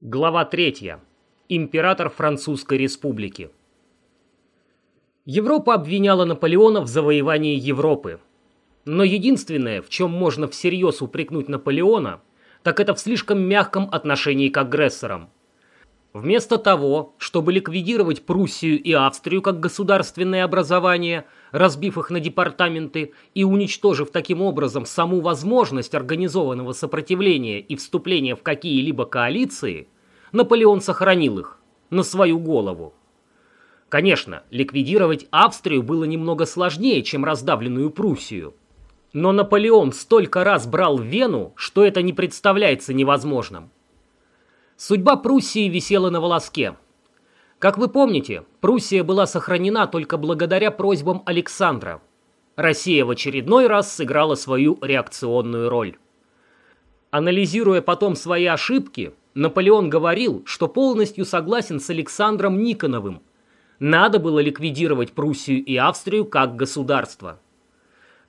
Глава 3. Император Французской Республики. Европа обвиняла Наполеона в завоевании Европы. Но единственное, в чем можно всерьез упрекнуть Наполеона, так это в слишком мягком отношении к агрессорам. Вместо того, чтобы ликвидировать Пруссию и Австрию как государственное образование, разбив их на департаменты и уничтожив таким образом саму возможность организованного сопротивления и вступления в какие-либо коалиции, Наполеон сохранил их на свою голову. Конечно, ликвидировать Австрию было немного сложнее, чем раздавленную Пруссию. Но Наполеон столько раз брал Вену, что это не представляется невозможным. Судьба Пруссии висела на волоске. Как вы помните, Пруссия была сохранена только благодаря просьбам Александра. Россия в очередной раз сыграла свою реакционную роль. Анализируя потом свои ошибки, Наполеон говорил, что полностью согласен с Александром Никоновым. Надо было ликвидировать Пруссию и Австрию как государство.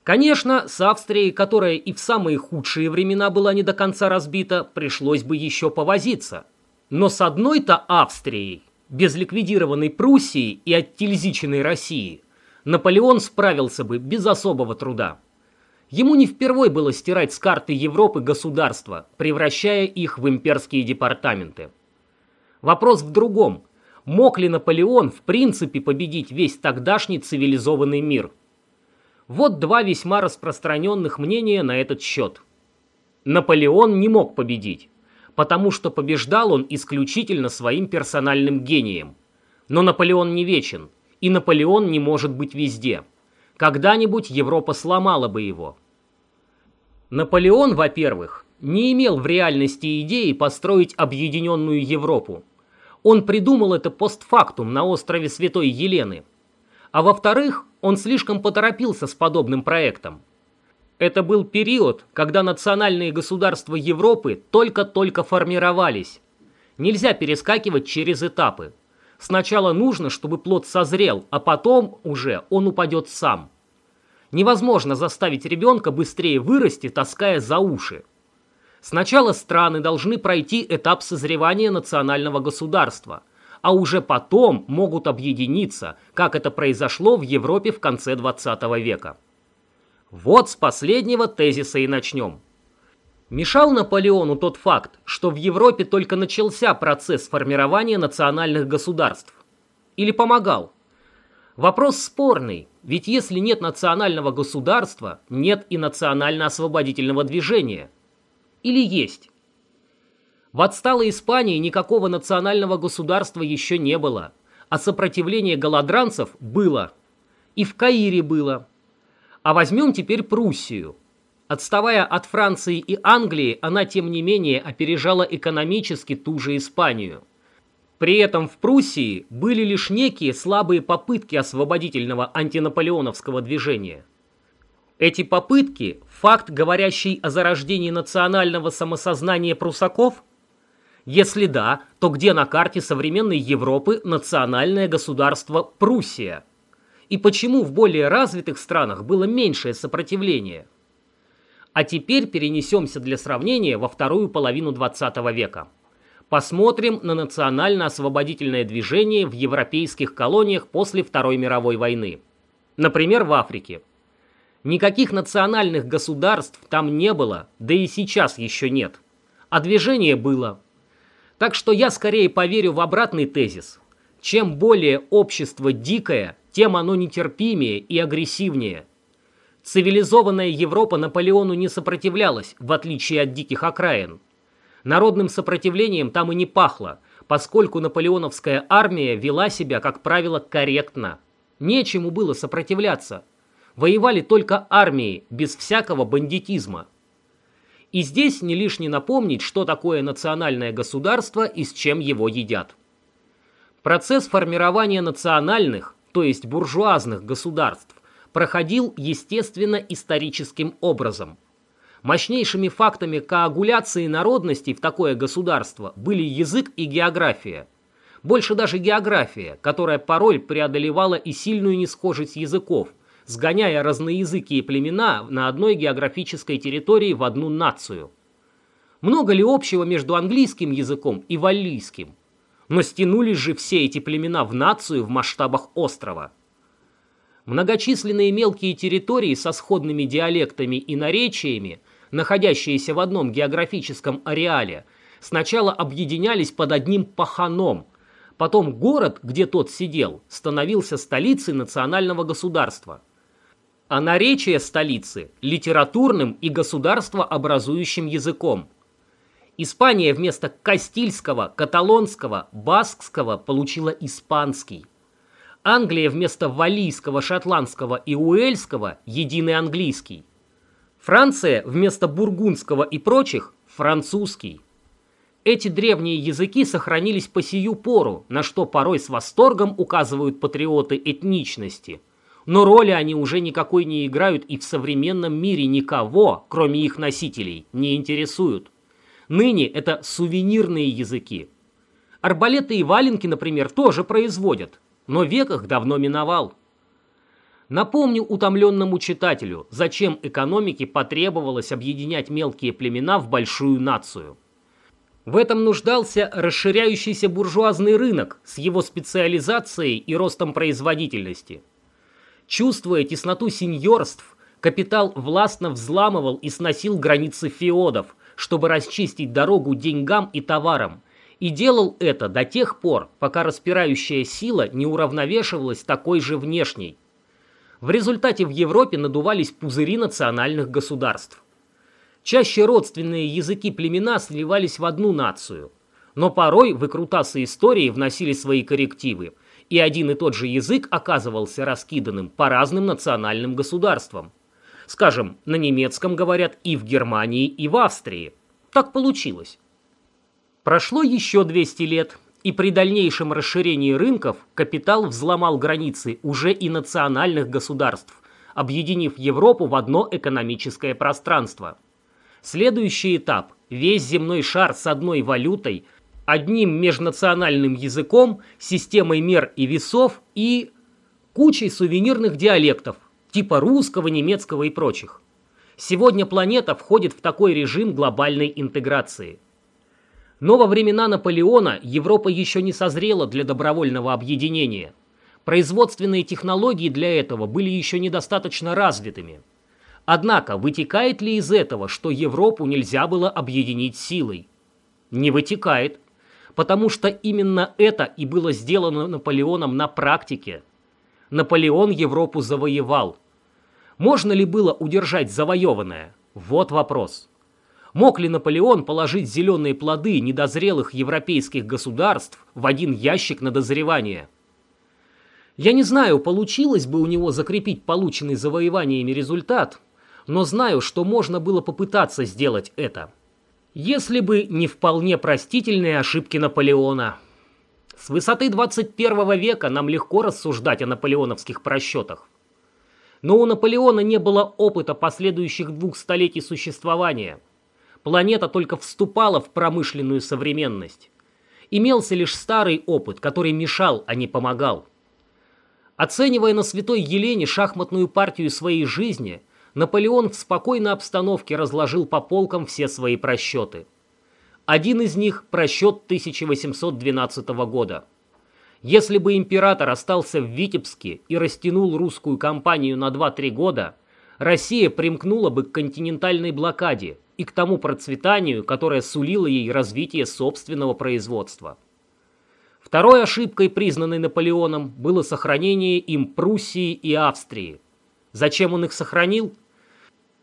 Конечно, с Австрией, которая и в самые худшие времена была не до конца разбита, пришлось бы еще повозиться. Но с одной-то Австрией, без ликвидированной Пруссии и оттильзиченной России, Наполеон справился бы без особого труда. Ему не впервой было стирать с карты Европы государства, превращая их в имперские департаменты. Вопрос в другом. Мог ли Наполеон в принципе победить весь тогдашний цивилизованный мир? Вот два весьма распространенных мнения на этот счет. Наполеон не мог победить, потому что побеждал он исключительно своим персональным гением. Но Наполеон не вечен, и Наполеон не может быть везде. Когда-нибудь Европа сломала бы его. Наполеон, во-первых, не имел в реальности идеи построить объединенную Европу. Он придумал это постфактум на острове Святой Елены. А во-вторых, он слишком поторопился с подобным проектом. Это был период, когда национальные государства Европы только-только формировались. Нельзя перескакивать через этапы. Сначала нужно, чтобы плод созрел, а потом уже он упадет сам. Невозможно заставить ребенка быстрее вырасти, таская за уши. Сначала страны должны пройти этап созревания национального государства, а уже потом могут объединиться, как это произошло в Европе в конце 20 века. Вот с последнего тезиса и начнем. Мешал Наполеону тот факт, что в Европе только начался процесс формирования национальных государств? Или помогал? Вопрос спорный, ведь если нет национального государства, нет и национально-освободительного движения. Или есть? В отсталой Испании никакого национального государства еще не было, а сопротивление голодранцев было. И в Каире было. А возьмем теперь Пруссию. Отставая от Франции и Англии, она тем не менее опережала экономически ту же Испанию. При этом в Пруссии были лишь некие слабые попытки освободительного антинаполеоновского движения. Эти попытки – факт, говорящий о зарождении национального самосознания прусаков? Если да, то где на карте современной Европы национальное государство Пруссия? И почему в более развитых странах было меньшее сопротивление? А теперь перенесемся для сравнения во вторую половину 20 века. Посмотрим на национально-освободительное движение в европейских колониях после Второй мировой войны. Например, в Африке. Никаких национальных государств там не было, да и сейчас еще нет. А движение было. Так что я скорее поверю в обратный тезис. Чем более общество дикое, тем оно нетерпимее и агрессивнее. Цивилизованная Европа Наполеону не сопротивлялась, в отличие от диких окраин. Народным сопротивлением там и не пахло, поскольку наполеоновская армия вела себя, как правило, корректно. Нечему было сопротивляться. Воевали только армии, без всякого бандитизма. И здесь не лишне напомнить, что такое национальное государство и с чем его едят. Процесс формирования национальных, то есть буржуазных государств, проходил естественно-историческим образом – Мощнейшими фактами коагуляции народностей в такое государство были язык и география. Больше даже география, которая порой преодолевала и сильную несхожесть языков, сгоняя разноязыкие племена на одной географической территории в одну нацию. Много ли общего между английским языком и валлийским? Но стянулись же все эти племена в нацию в масштабах острова. Многочисленные мелкие территории со сходными диалектами и наречиями, находящиеся в одном географическом ареале, сначала объединялись под одним паханом, потом город, где тот сидел, становился столицей национального государства – а наречие столицы – литературным и государствообразующим языком. Испания вместо кастильского, каталонского, баскского получила испанский. Англия вместо валийского, шотландского и уэльского – единый английский. Франция вместо бургундского и прочих – французский. Эти древние языки сохранились по сию пору, на что порой с восторгом указывают патриоты этничности – но роли они уже никакой не играют и в современном мире никого, кроме их носителей, не интересуют. Ныне это сувенирные языки. Арбалеты и валенки, например, тоже производят, но век их давно миновал. Напомню утомленному читателю, зачем экономике потребовалось объединять мелкие племена в большую нацию. В этом нуждался расширяющийся буржуазный рынок с его специализацией и ростом производительности – Чувствуя тесноту сеньорств, капитал властно взламывал и сносил границы феодов, чтобы расчистить дорогу деньгам и товарам, и делал это до тех пор, пока распирающая сила не уравновешивалась такой же внешней. В результате в Европе надувались пузыри национальных государств. Чаще родственные языки племена сливались в одну нацию, но порой выкрутасы истории вносили свои коррективы – и один и тот же язык оказывался раскиданным по разным национальным государствам. Скажем, на немецком говорят и в Германии, и в Австрии. Так получилось. Прошло еще 200 лет, и при дальнейшем расширении рынков капитал взломал границы уже и национальных государств, объединив Европу в одно экономическое пространство. Следующий этап – весь земной шар с одной валютой – одним межнациональным языком, системой мер и весов и кучей сувенирных диалектов, типа русского, немецкого и прочих. Сегодня планета входит в такой режим глобальной интеграции. Но во времена Наполеона Европа еще не созрела для добровольного объединения. Производственные технологии для этого были еще недостаточно развитыми. Однако, вытекает ли из этого, что Европу нельзя было объединить силой? Не вытекает потому что именно это и было сделано Наполеоном на практике. Наполеон Европу завоевал. Можно ли было удержать завоеванное? Вот вопрос. Мог ли Наполеон положить зеленые плоды недозрелых европейских государств в один ящик на дозревание? Я не знаю, получилось бы у него закрепить полученный завоеваниями результат, но знаю, что можно было попытаться сделать это – если бы не вполне простительные ошибки Наполеона. С высоты 21 века нам легко рассуждать о наполеоновских просчетах. Но у Наполеона не было опыта последующих двух столетий существования. Планета только вступала в промышленную современность. Имелся лишь старый опыт, который мешал, а не помогал. Оценивая на Святой Елене шахматную партию своей жизни – Наполеон в спокойной обстановке разложил по полкам все свои просчеты. Один из них – просчет 1812 года. Если бы император остался в Витебске и растянул русскую кампанию на 2-3 года, Россия примкнула бы к континентальной блокаде и к тому процветанию, которое сулило ей развитие собственного производства. Второй ошибкой, признанной Наполеоном, было сохранение им Пруссии и Австрии. Зачем он их сохранил?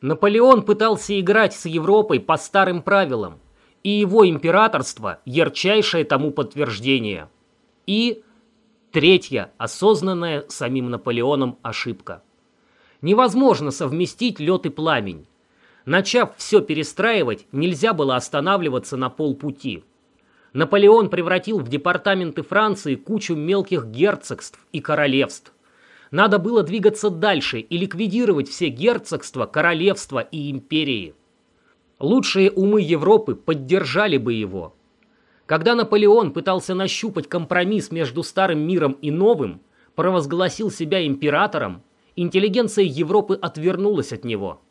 Наполеон пытался играть с Европой по старым правилам, и его императорство – ярчайшее тому подтверждение. И третья, осознанная самим Наполеоном ошибка. Невозможно совместить лед и пламень. Начав все перестраивать, нельзя было останавливаться на полпути. Наполеон превратил в департаменты Франции кучу мелких герцогств и королевств. Надо было двигаться дальше и ликвидировать все герцогства, королевства и империи. Лучшие умы Европы поддержали бы его. Когда Наполеон пытался нащупать компромисс между старым миром и новым, провозгласил себя императором, интеллигенция Европы отвернулась от него.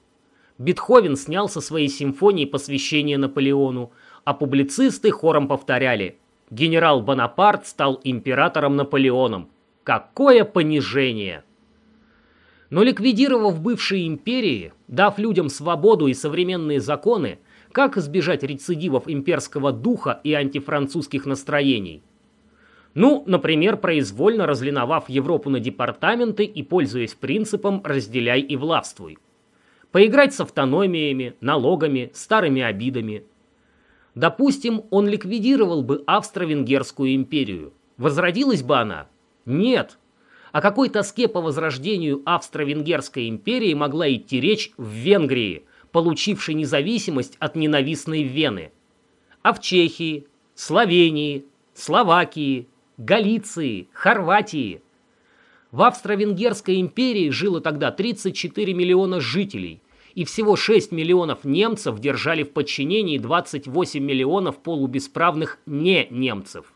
Бетховен снял со своей симфонии посвящение Наполеону, а публицисты хором повторяли «Генерал Бонапарт стал императором Наполеоном». Какое понижение! Но ликвидировав бывшие империи, дав людям свободу и современные законы, как избежать рецидивов имперского духа и антифранцузских настроений? Ну, например, произвольно разлиновав Европу на департаменты и пользуясь принципом «разделяй и властвуй». Поиграть с автономиями, налогами, старыми обидами. Допустим, он ликвидировал бы Австро-Венгерскую империю. Возродилась бы она? Нет. О какой тоске по возрождению Австро-Венгерской империи могла идти речь в Венгрии, получившей независимость от ненавистной Вены? А в Чехии, Словении, Словакии, Галиции, Хорватии. В Австро-Венгерской империи жило тогда 34 миллиона жителей, и всего 6 миллионов немцев держали в подчинении 28 миллионов полубесправных не-немцев.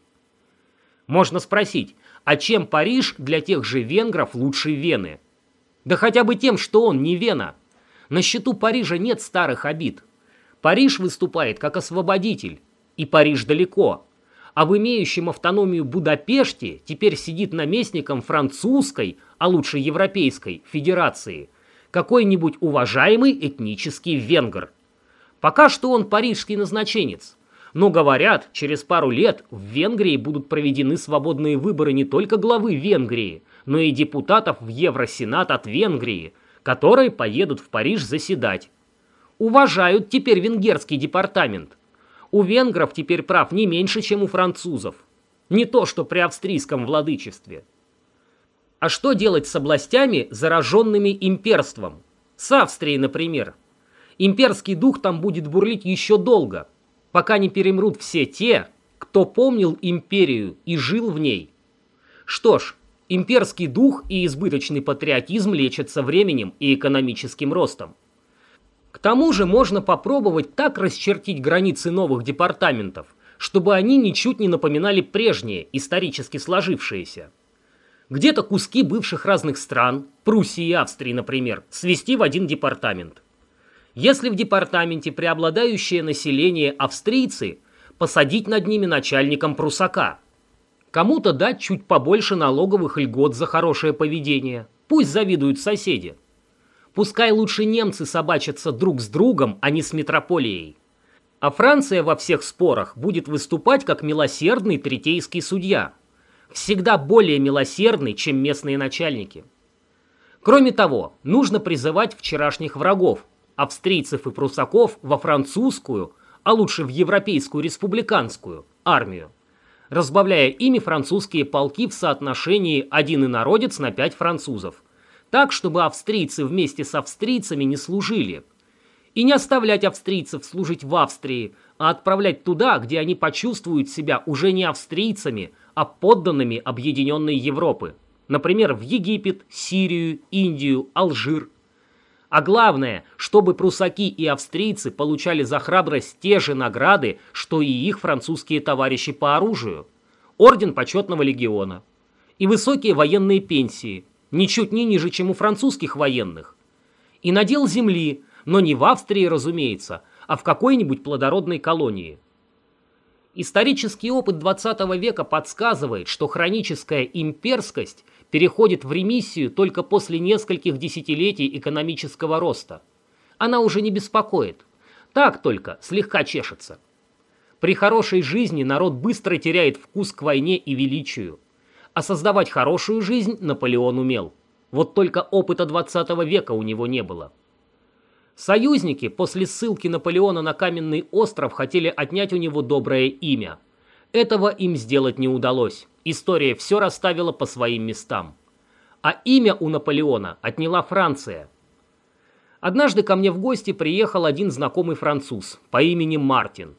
Можно спросить, а чем Париж для тех же венгров лучше Вены? Да хотя бы тем, что он не Вена. На счету Парижа нет старых обид. Париж выступает как освободитель, и Париж далеко – а в имеющем автономию Будапеште теперь сидит наместником французской, а лучше европейской, федерации, какой-нибудь уважаемый этнический венгр. Пока что он парижский назначенец. Но говорят, через пару лет в Венгрии будут проведены свободные выборы не только главы Венгрии, но и депутатов в Евросенат от Венгрии, которые поедут в Париж заседать. Уважают теперь венгерский департамент. У венгров теперь прав не меньше, чем у французов. Не то, что при австрийском владычестве. А что делать с областями, зараженными имперством? С Австрией, например. Имперский дух там будет бурлить еще долго, пока не перемрут все те, кто помнил империю и жил в ней. Что ж, имперский дух и избыточный патриотизм лечатся временем и экономическим ростом. К тому же можно попробовать так расчертить границы новых департаментов, чтобы они ничуть не напоминали прежние, исторически сложившиеся. Где-то куски бывших разных стран, Пруссии и Австрии, например, свести в один департамент. Если в департаменте преобладающее население австрийцы, посадить над ними начальником прусака. Кому-то дать чуть побольше налоговых льгот за хорошее поведение. Пусть завидуют соседи. Пускай лучше немцы собачатся друг с другом, а не с метрополией. А Франция во всех спорах будет выступать как милосердный третейский судья. Всегда более милосердный, чем местные начальники. Кроме того, нужно призывать вчерашних врагов, австрийцев и прусаков, во французскую, а лучше в европейскую республиканскую, армию, разбавляя ими французские полки в соотношении один инородец на пять французов – так, чтобы австрийцы вместе с австрийцами не служили. И не оставлять австрийцев служить в Австрии, а отправлять туда, где они почувствуют себя уже не австрийцами, а подданными объединенной Европы. Например, в Египет, Сирию, Индию, Алжир. А главное, чтобы прусаки и австрийцы получали за храбрость те же награды, что и их французские товарищи по оружию. Орден почетного легиона. И высокие военные пенсии – ничуть не ниже, чем у французских военных. И надел земли, но не в Австрии, разумеется, а в какой-нибудь плодородной колонии. Исторический опыт 20 века подсказывает, что хроническая имперскость переходит в ремиссию только после нескольких десятилетий экономического роста. Она уже не беспокоит. Так только, слегка чешется. При хорошей жизни народ быстро теряет вкус к войне и величию. А создавать хорошую жизнь Наполеон умел. Вот только опыта 20 века у него не было. Союзники после ссылки Наполеона на Каменный остров хотели отнять у него доброе имя. Этого им сделать не удалось. История все расставила по своим местам. А имя у Наполеона отняла Франция. Однажды ко мне в гости приехал один знакомый француз по имени Мартин.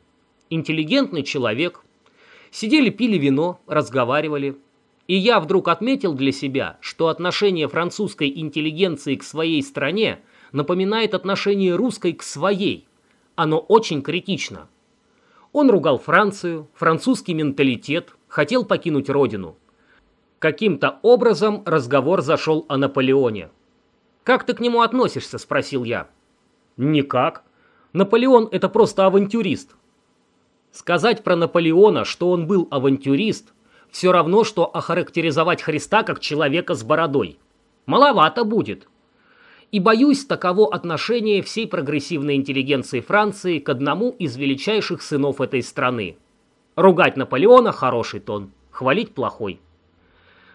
Интеллигентный человек. Сидели, пили вино, разговаривали. И я вдруг отметил для себя, что отношение французской интеллигенции к своей стране напоминает отношение русской к своей. Оно очень критично. Он ругал Францию, французский менталитет, хотел покинуть родину. Каким-то образом разговор зашел о Наполеоне. «Как ты к нему относишься?» – спросил я. Никак. Наполеон – это просто авантюрист. Сказать про Наполеона, что он был авантюрист, все равно, что охарактеризовать Христа как человека с бородой. Маловато будет. И боюсь, таково отношение всей прогрессивной интеллигенции Франции к одному из величайших сынов этой страны. Ругать Наполеона – хороший тон, хвалить – плохой.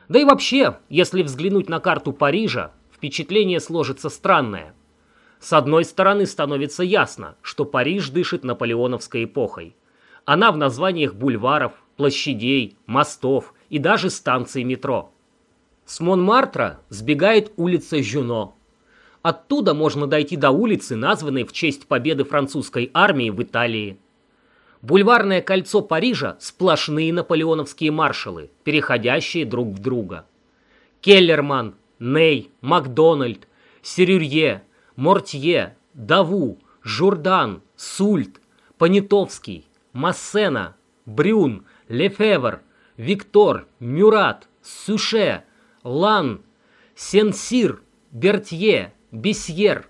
Да и вообще, если взглянуть на карту Парижа, впечатление сложится странное. С одной стороны становится ясно, что Париж дышит наполеоновской эпохой – она в названиях бульваров, площадей, мостов и даже станций метро. С Монмартра сбегает улица Жюно. Оттуда можно дойти до улицы, названной в честь победы французской армии в Италии. Бульварное кольцо Парижа – сплошные наполеоновские маршалы, переходящие друг в друга. Келлерман, Ней, Макдональд, Серюрье, Мортье, Даву, Журдан, Сульт, Понятовский, Массена, Брюн, Лефевр, Виктор, Мюрат, Суше, Лан, Сенсир, Бертье, Бесьер.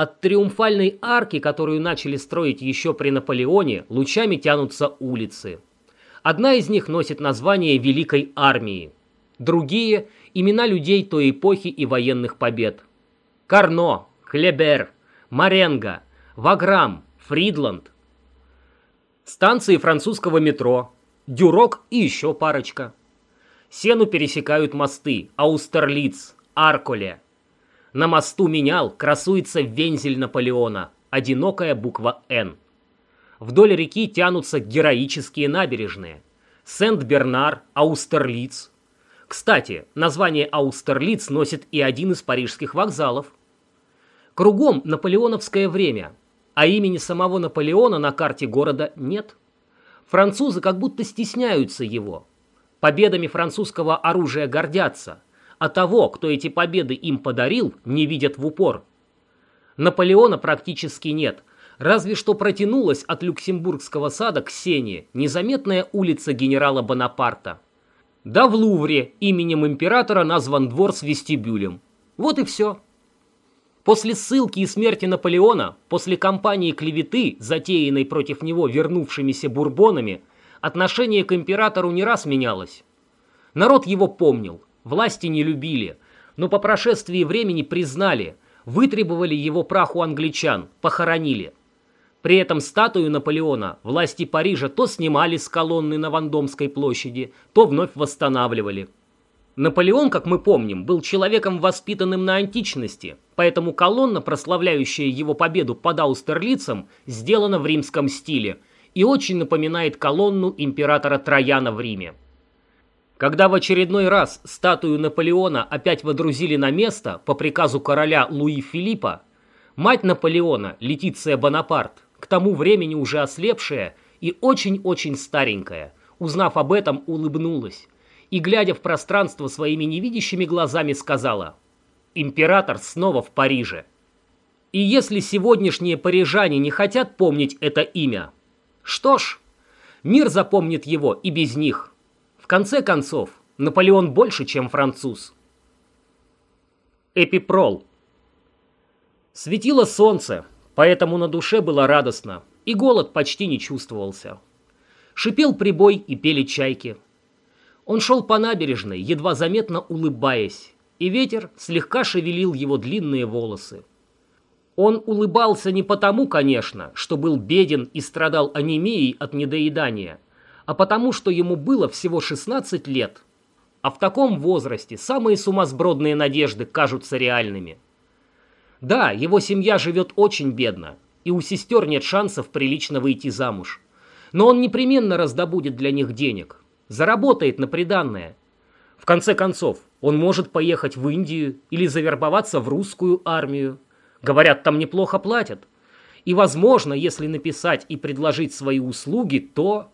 От триумфальной арки, которую начали строить еще при Наполеоне, лучами тянутся улицы. Одна из них носит название Великой Армии. Другие – имена людей той эпохи и военных побед. Карно, Хлебер, Маренго, Ваграм, Фридланд, станции французского метро, Дюрок и еще парочка. Сену пересекают мосты Аустерлиц, Арколе. На мосту менял красуется вензель Наполеона, одинокая буква «Н». Вдоль реки тянутся героические набережные. Сент-Бернар, Аустерлиц. Кстати, название Аустерлиц носит и один из парижских вокзалов. Кругом наполеоновское время, а имени самого Наполеона на карте города нет. Французы как будто стесняются его. Победами французского оружия гордятся, а того, кто эти победы им подарил, не видят в упор. Наполеона практически нет, разве что протянулась от Люксембургского сада к Сене незаметная улица генерала Бонапарта. Да в Лувре именем императора назван двор с вестибюлем. Вот и все. После ссылки и смерти Наполеона, после кампании клеветы, затеянной против него вернувшимися бурбонами, отношение к императору не раз менялось. Народ его помнил, власти не любили, но по прошествии времени признали, вытребовали его прах у англичан, похоронили. При этом статую Наполеона власти Парижа то снимали с колонны на Вандомской площади, то вновь восстанавливали – Наполеон, как мы помним, был человеком, воспитанным на античности, поэтому колонна, прославляющая его победу под Аустерлицем, сделана в римском стиле и очень напоминает колонну императора Трояна в Риме. Когда в очередной раз статую Наполеона опять водрузили на место по приказу короля Луи Филиппа, мать Наполеона, Летиция Бонапарт, к тому времени уже ослепшая и очень-очень старенькая, узнав об этом, улыбнулась и, глядя в пространство своими невидящими глазами, сказала «Император снова в Париже». И если сегодняшние парижане не хотят помнить это имя, что ж, мир запомнит его и без них. Конце концов, Наполеон больше, чем француз. Эпипрол. Светило солнце, поэтому на душе было радостно, и голод почти не чувствовался. Шипел прибой и пели чайки – он шел по набережной, едва заметно улыбаясь, и ветер слегка шевелил его длинные волосы. Он улыбался не потому, конечно, что был беден и страдал анемией от недоедания, а потому, что ему было всего 16 лет. А в таком возрасте самые сумасбродные надежды кажутся реальными. Да, его семья живет очень бедно, и у сестер нет шансов прилично выйти замуж. Но он непременно раздобудет для них денег, заработает на приданное. В конце концов, он может поехать в Индию или завербоваться в русскую армию. Говорят, там неплохо платят. И, возможно, если написать и предложить свои услуги, то...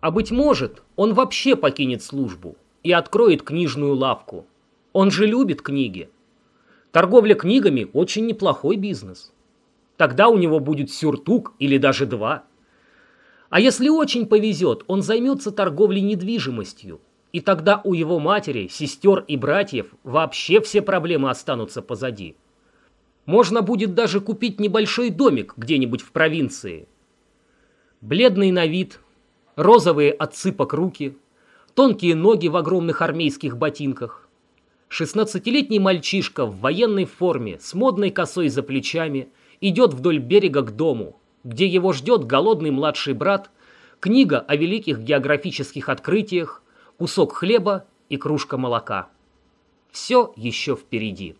А быть может, он вообще покинет службу и откроет книжную лавку. Он же любит книги. Торговля книгами – очень неплохой бизнес. Тогда у него будет сюртук или даже два – а если очень повезет, он займется торговлей недвижимостью. И тогда у его матери, сестер и братьев вообще все проблемы останутся позади. Можно будет даже купить небольшой домик где-нибудь в провинции. Бледный на вид, розовые от сыпок руки, тонкие ноги в огромных армейских ботинках. Шестнадцатилетний мальчишка в военной форме с модной косой за плечами идет вдоль берега к дому, где его ждет голодный младший брат, книга о великих географических открытиях, кусок хлеба и кружка молока. Все еще впереди.